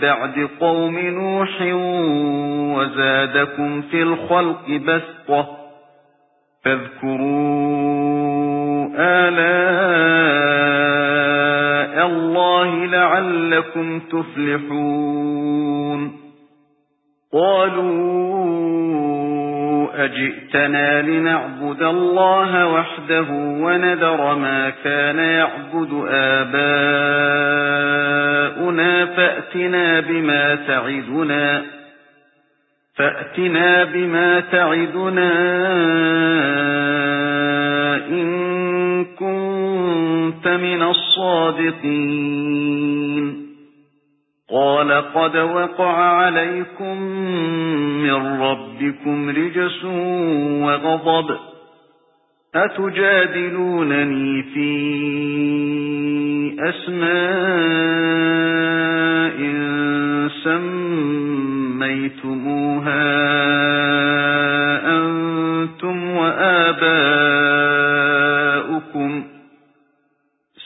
بَعْدِ قَوْمِ نُوحٍ وَزَادَكُمْ فِي الْخَلْقِ بَسْطَةً فَاذْكُرُوا آلَاءَ اللَّهِ لَعَلَّكُمْ تُفْلِحُونَ قَالُوا أَجِئْتَنَا لِنَعْبُدَ اللَّهَ وَحْدَهُ وَنَذَرَ مَا كَانَ يَعْبُدُ آبَاؤُنَا فَأْتِنَا بِمَا تَعِدُنَا فَأْتِنَا بِمَا تَعِدُنَا إِن كُنتَ مِنَ الصَّادِقِينَ. قَالَ قَدْ وَقَعَ عَلَيْكُمْ مِنْ رَبِّكُمْ رِجْسٌ وَغَضَبٌ أَتُجَادِلُونَنِي فِي أَسْمَاءٍ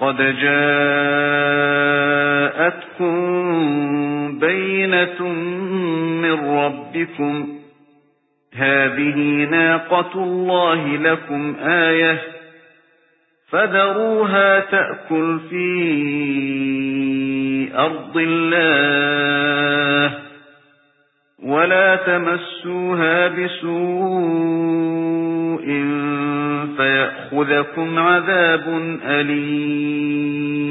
قَدْ جَاءَتْكُمْ بَيِّنَةٌ مِّن رَّبِّكُمْ هَٰذِهِ نَاقَةُ اللَّهِ لَكُمْ آيَةً فَذَرُوهَا تَأْكُلْ فِي أَرْضِ اللَّهِ وَلَا تَمَسُّوهَا بِسُوءٍ فَيَأْخُذَكُمْ عَذَابٌ أَلِيمٌ.